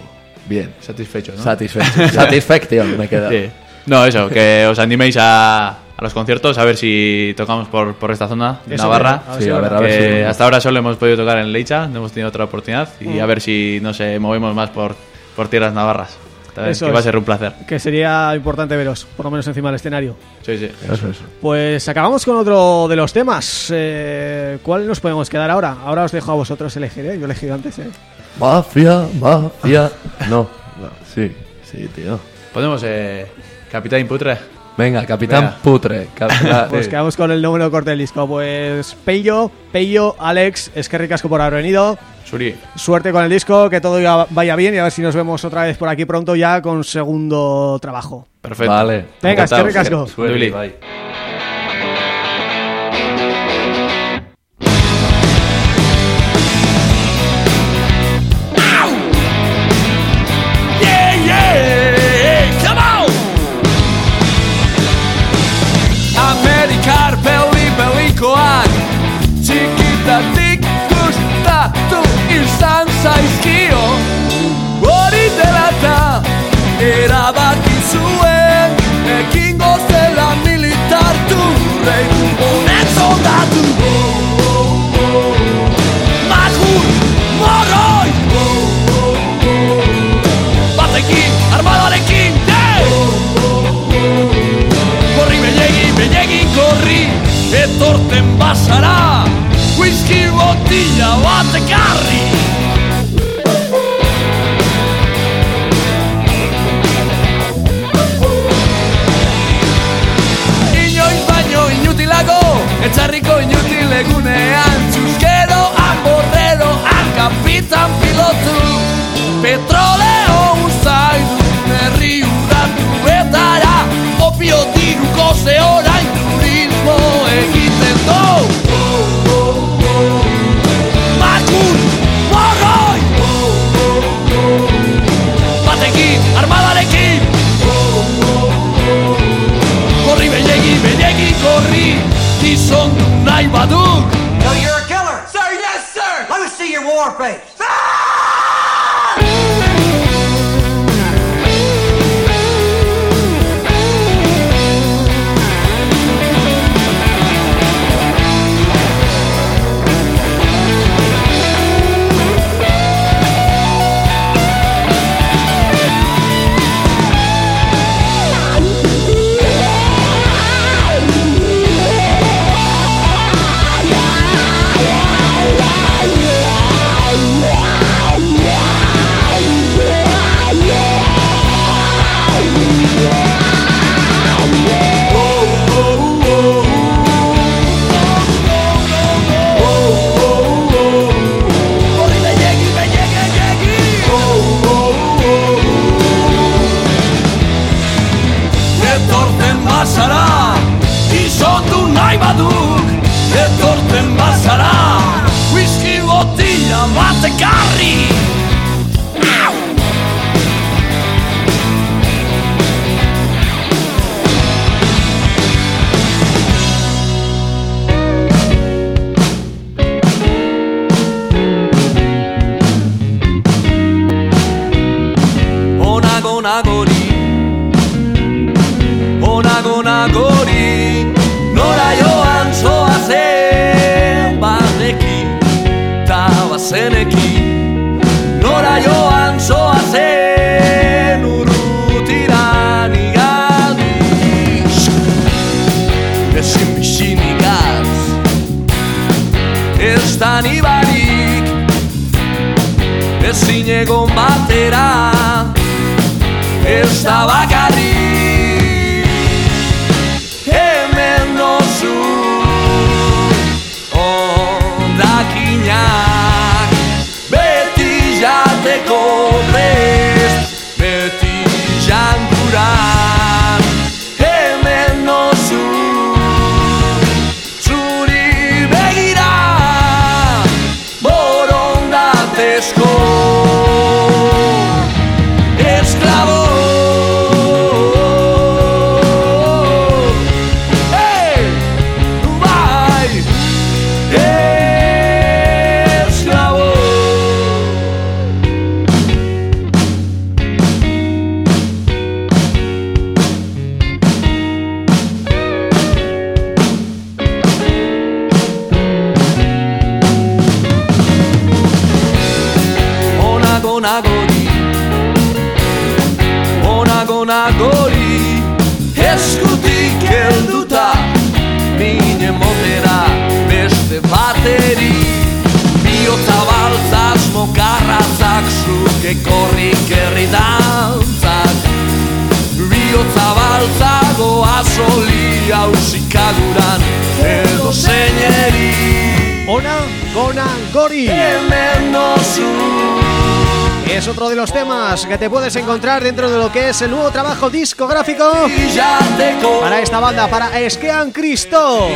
bien. Satisfecho, ¿no? Satisfecho. (laughs) Satisfaction me he quedado. Sí. No, eso, que os animéis a, a los conciertos, a ver si tocamos por, por esta zona de Eso Navarra. que- a ver Sí, si a es ver, verdad. a ver que si- hasta ahora solo hemos podido tocar en Leicha, no hemos tenido otra oportunidad y Mm. a ver si no sé, movemos más por, por tierras navarras. Vez, que va a ser un placer. que sería importante veros, por lo menos encima del escenario. Sí, sí. Eso, eso. Pues acabamos con otro de los temas. Eh, ¿Cuál nos podemos quedar ahora? Ahora os dejo a vosotros elegir, ¿eh? Yo he elegido antes, ¿eh? Mafia, mafia. No. (laughs) Sí, sí, tío. Ponemos eh, Capitán Putre. Venga, Capitán Venga. Putre. Cap- (laughs) Pues quedamos con el número corte del disco. Pues Pello, Pello, Alex, es que ricasco por haber venido. Suri. Suerte con el disco, que todo ya vaya bien y a ver si nos vemos otra vez por aquí pronto ya con segundo trabajo. Perfecto. Vale. Venga, es que ricasco. Suerte, Duli. bye. bat ekarri Inoiz baino inutilago Etxarriko inutil egunean Txuskero, anborrero, ankapitan pilotu Petro space. Encontrar dentro de lo que es el nuevo trabajo discográfico para esta banda, para Esquean Cristo.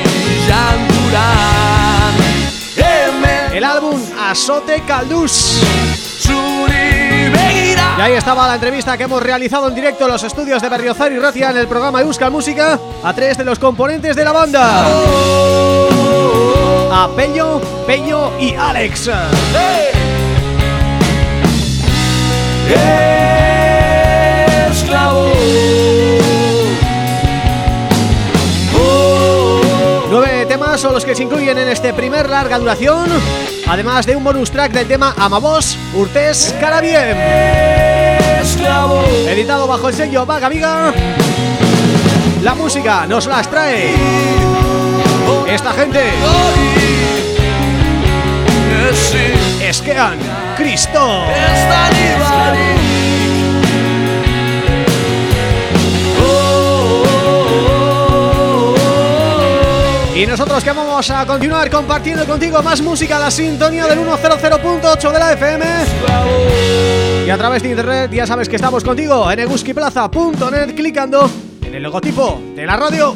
El álbum Azote Caldús. Y ahí estaba la entrevista que hemos realizado en directo en los estudios de Berriozar y Ratia en el programa Euskal Música a tres de los componentes de la banda. A Pello, Pello y Alex. Oh, Nueve temas son los que se incluyen en este primer larga duración, además de un bonus track del tema Amabos, Urtés. Esklabo Editado bajo el sello Vaga Viga. La música nos las trae esta gente. Esquean Cristo. Y nosotros que vamos a continuar compartiendo contigo más música La sintonía del 100.8 de la FM Y a través de internet ya sabes que estamos contigo En eguskiplaza.net Clicando en el logotipo de la radio.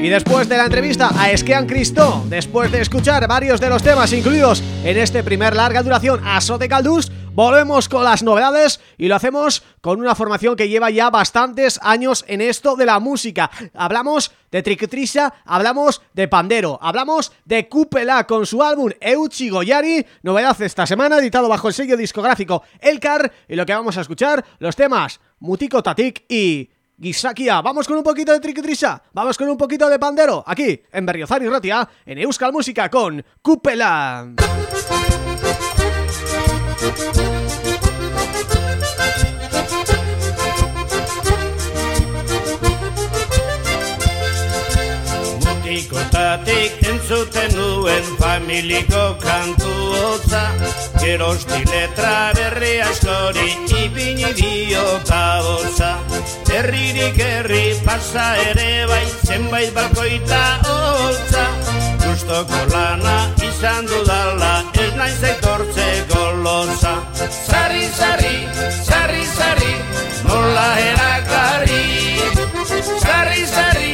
Y después de la entrevista a Esquean Cristo, después de escuchar varios de los temas incluidos en este primer larga duración Aso de Caldús, volvemos con las novedades y lo hacemos con una formación que lleva ya bastantes años en esto de la música. Hablamos de Triquetrisa, hablamos de Pandero, hablamos de Cúpela con su álbum Euchi Goyari, novedad esta semana editado bajo el sello discográfico Elcar y lo que vamos a escuchar, los temas Mutiko Tatik y Gisakia. Vamos con un poquito de triquitrisa, vamos con un poquito de pandero, aquí en Berriozar y en Euskal Música con Cúpela. Entzuten nuen familiko kantu hotza. Gerosti letra berri askori ipini dio kabotza Herririk herri pasa ere bai zenbait balkoita hotza. Gustoko lana izan dudala ez naiz aitortzeko loza Sarri, sarri, sarri, sarri, nola erakari Sarri, sarri,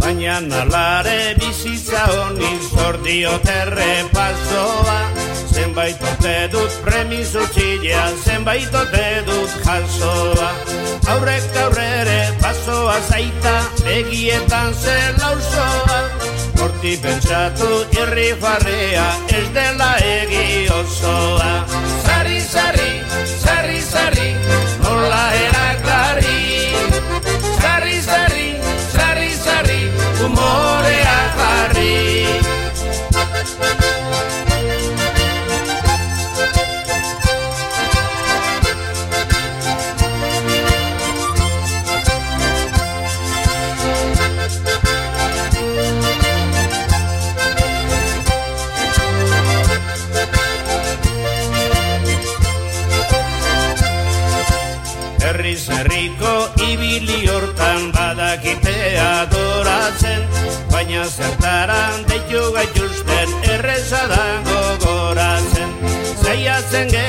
Baina nalare bizitza honi zordio terre pasoa Zenbait ote dut premizu txilea, zenbait ote dut jasoa Aurrek aurrere pasoa zaita, begietan zela usoa Horti pentsatu irri farrea, ez dela egi osoa. Sarri, sarri,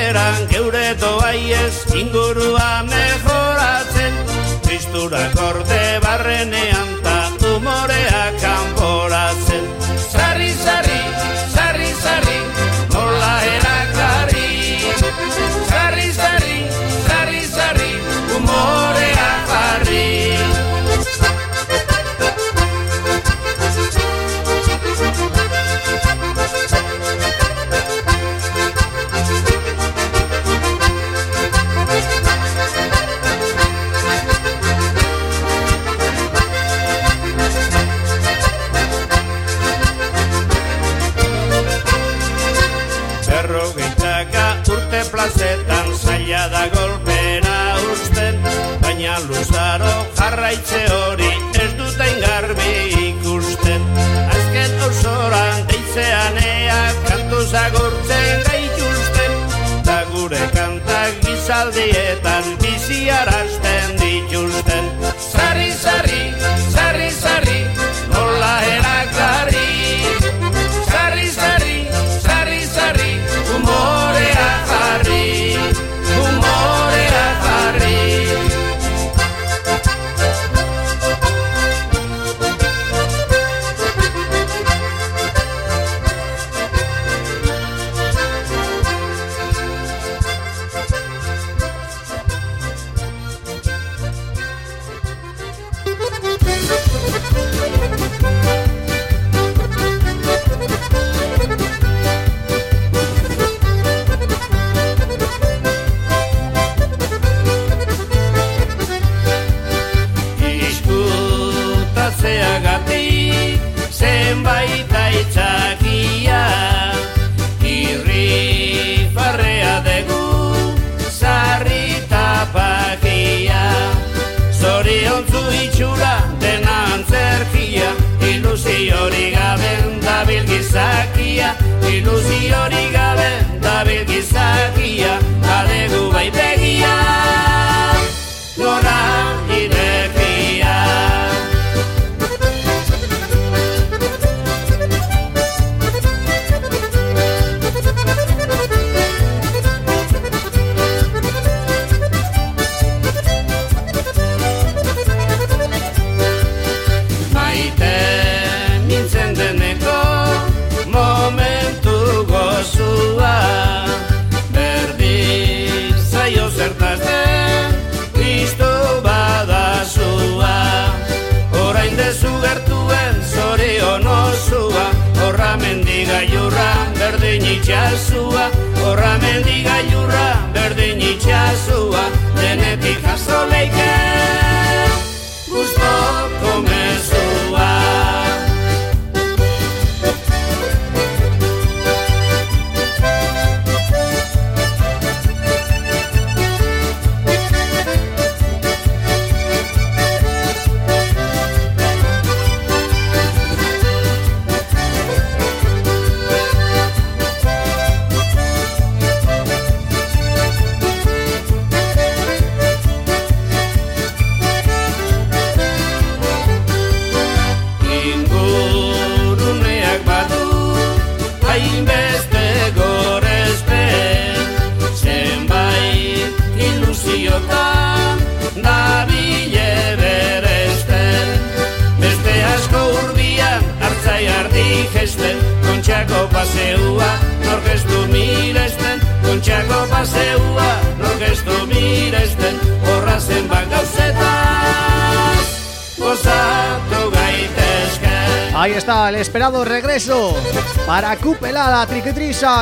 eran geure doai ingurua mejoratzen. Tristura korte barrenean ta tumorea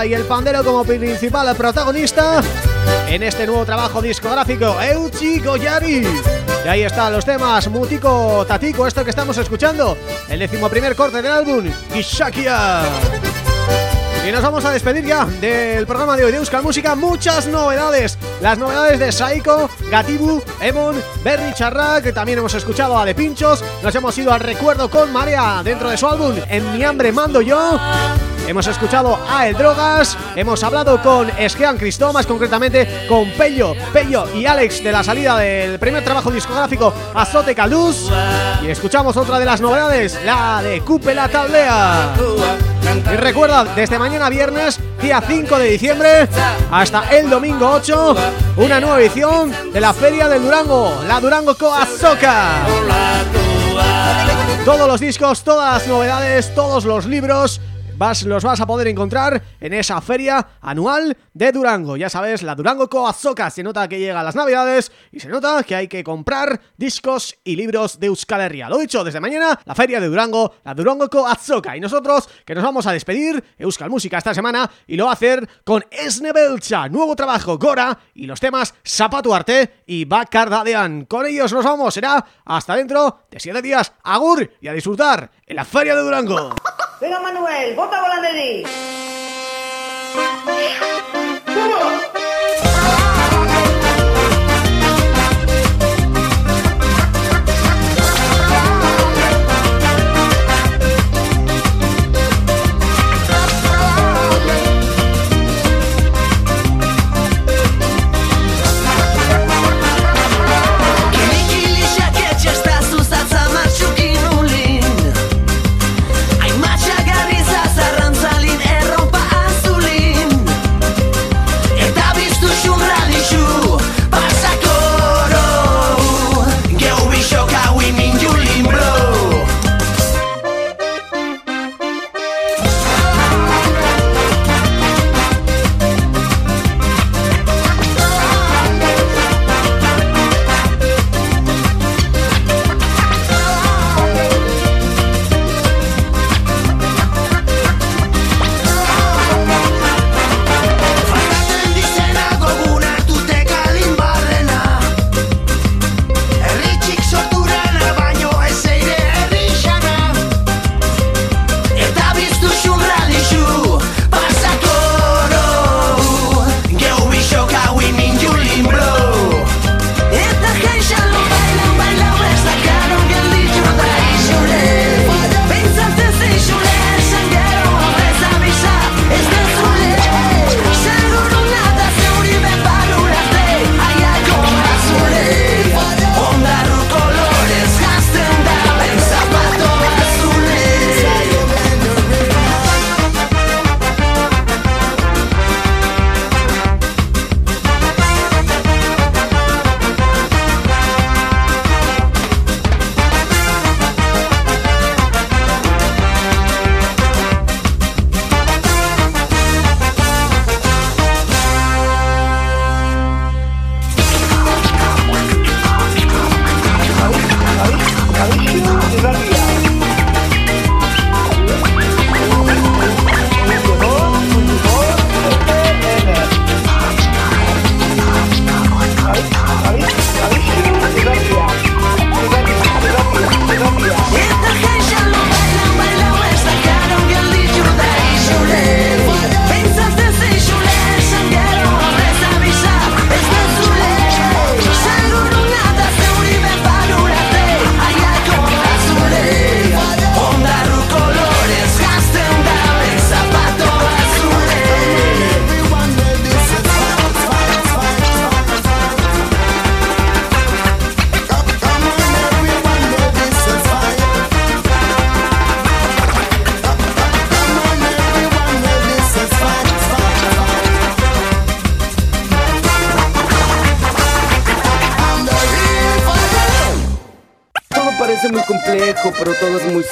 y el pandero como principal protagonista en este nuevo trabajo discográfico Euchi Goyari. Y ahí están los temas Mutiko Tatiko, esto que estamos escuchando, el decimoprimer corte del álbum, Ishakia. Y nos vamos a despedir ya del programa de hoy de Euskal Música Muchas novedades Las novedades de Saiko, Gatibu, Emon, Berry Charrak también hemos escuchado a De Pinchos Nos hemos ido al recuerdo con Marea Dentro de su álbum En mi hambre mando yo Hemos escuchado a El Drogas Hemos hablado con Esquean Cristó Más concretamente con Pello, Pello y Alex De la salida del primer trabajo discográfico Azote Caldús Y escuchamos otra de las novedades La de Cúpela Taldea y recuerda, desde mañana viernes, día 5 de diciembre, hasta el domingo 8, una nueva edición de la Feria del Durango, la Durango Coazoca. Todos los discos, todas las novedades, todos los libros vas, los vas a poder encontrar en esa feria anual de Durango. Ya sabes, la Durango Coazoca. Se nota que llega las navidades y se nota que hay que comprar discos y libros de Euskal Herria. Lo dicho, desde mañana, la feria de Durango, la Durango Coazoca. Y nosotros, que nos vamos a despedir, Euskal Música esta semana, y lo va a hacer con Esne Belcha, nuevo trabajo, Gora, y los temas Zapatu Arte y Bacardadean. Con ellos nos vamos, será hasta dentro de siete días. Agur y a disfrutar en la feria de Durango. Venga Manuel, bota volanderi. Kili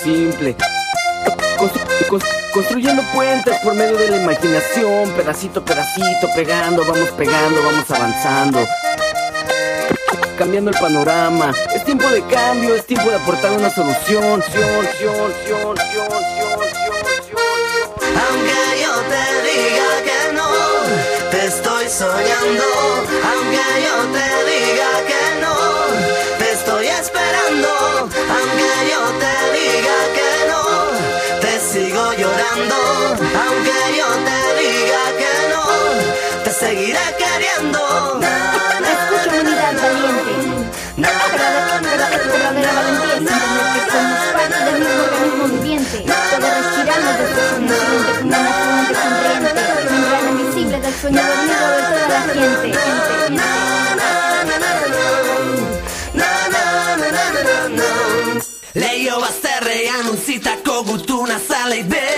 simple. Construyendo puentes por medio de la imaginación, pedacito pedacito, pegando, vamos pegando, vamos avanzando. Cambiando el panorama, es tiempo de cambio, es tiempo de aportar una solución. Aunque yo te diga que no, te estoy soñando. Aunque yo te Aunque yo te diga que no, te sigo llorando. Aunque yo te diga que no, te seguiré queriendo. Escucha unidad valiente. Este como una fuente sonriente. Membrana del sueño dormido de toda la gente. gente, gente. na na na na Leio azterrean unzitako gutuna zalei behar